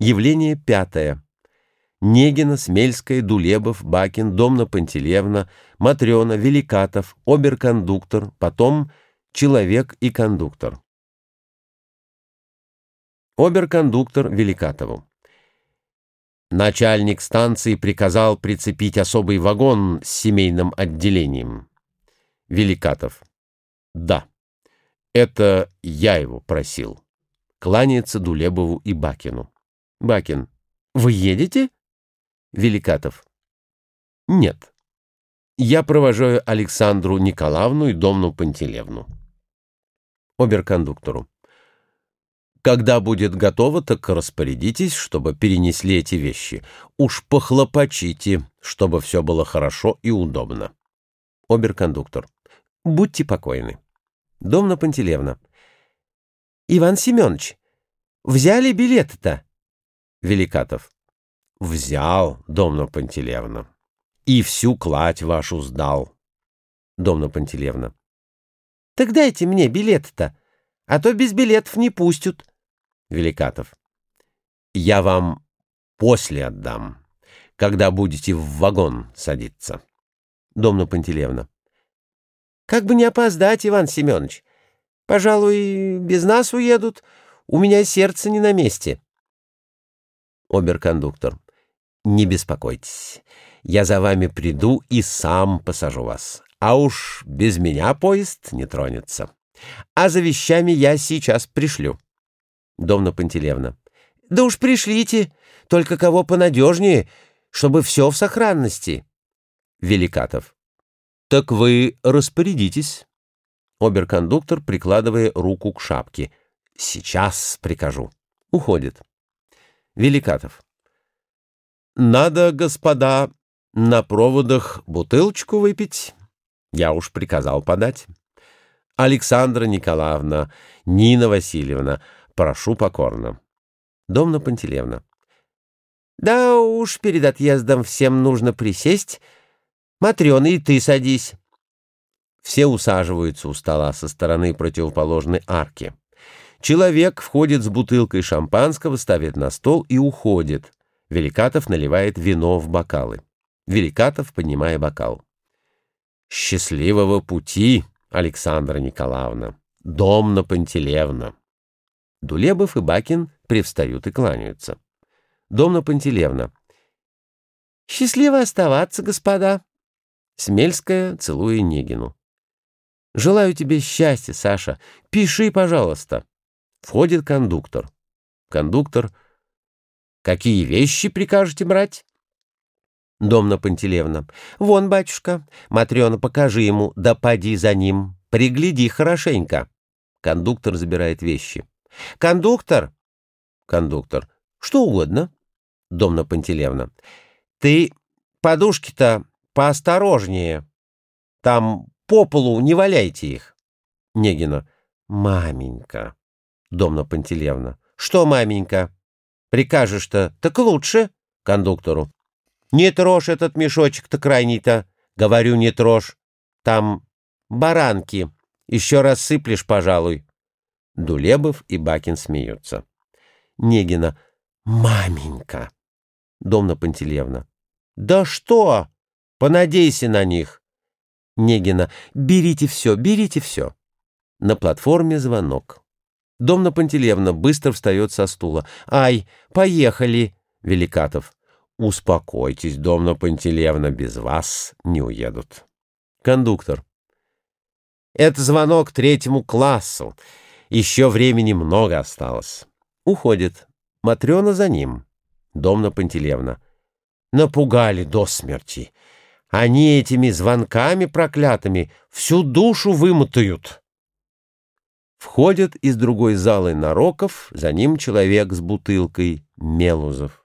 Явление пятое. Негина, Смельская, Дулебов, Бакин, Домна Пантелеевна, Матрена, Великатов, оберкондуктор, потом человек и кондуктор. Оберкондуктор Великатову. Начальник станции приказал прицепить особый вагон с семейным отделением. Великатов. Да, это я его просил. Кланяется Дулебову и Бакину. Бакин. Вы едете? Великатов. Нет. Я провожаю Александру Николаевну и Домну Пантелевну. Оберкондуктору. Когда будет готово, так распорядитесь, чтобы перенесли эти вещи. Уж похлопочите, чтобы все было хорошо и удобно. Оберкондуктор. Будьте покойны. Домна Пантелевна. Иван Семенович, взяли билет-то? Великатов. Взял, Домна Пантелевна. И всю кладь вашу сдал. Домна Пантелевна. Так дайте мне билет-то, а то без билетов не пустят. Великатов. Я вам после отдам, когда будете в вагон садиться. Домна Пантелевна. Как бы не опоздать, Иван Семенович. Пожалуй, без нас уедут. У меня сердце не на месте. Оберкондуктор. Не беспокойтесь. Я за вами приду и сам посажу вас. А уж без меня поезд не тронется. А за вещами я сейчас пришлю. Домна Пантелевна. Да уж пришлите, только кого понадежнее, чтобы все в сохранности. Великатов. Так вы распорядитесь. Оберкондуктор, прикладывая руку к шапке. Сейчас прикажу. Уходит. Великатов. Надо, господа, на проводах бутылочку выпить. Я уж приказал подать. Александра Николаевна, Нина Васильевна, прошу покорно. Домна Пантелеевна. Да уж перед отъездом всем нужно присесть. Матрена, и ты садись. Все усаживаются у стола со стороны противоположной арки. Человек входит с бутылкой шампанского, ставит на стол и уходит. Великатов наливает вино в бокалы. Великатов, поднимая бокал. «Счастливого пути, Александра Николаевна! Домна Пантелеевна!» Дулебов и Бакин привстают и кланяются. Домна Пантелеевна. «Счастливо оставаться, господа!» Смельская, целуя Негину. «Желаю тебе счастья, Саша. Пиши, пожалуйста». Входит кондуктор. Кондуктор. «Какие вещи прикажете брать?» Домна Пантелеевна. «Вон, батюшка. Матрена, покажи ему, да поди за ним. Пригляди хорошенько». Кондуктор забирает вещи. «Кондуктор!» Кондуктор. «Что угодно». Домна Пантелеевна. «Ты подушки-то поосторожнее. Там по полу не валяйте их». Негина. «Маменька». Домна Пантелеевна. «Что, маменька? Прикажешь-то, так лучше». Кондуктору. «Не трожь этот мешочек-то крайний-то. Говорю, не трожь. Там баранки. Еще раз сыплешь, пожалуй». Дулебов и Бакин смеются. Негина. «Маменька!» Домна Пантелеевна. «Да что? Понадейся на них!» Негина. «Берите все, берите все!» На платформе звонок. Домна Пантелеевна быстро встает со стула. «Ай, поехали!» Великатов. «Успокойтесь, Домна Пантелеевна, без вас не уедут». Кондуктор. «Это звонок третьему классу. Еще времени много осталось». Уходит. Матрена за ним. Домна Пантелеевна. «Напугали до смерти. Они этими звонками проклятыми всю душу вымотают». Входит из другой залы Нароков, за ним человек с бутылкой Мелузов.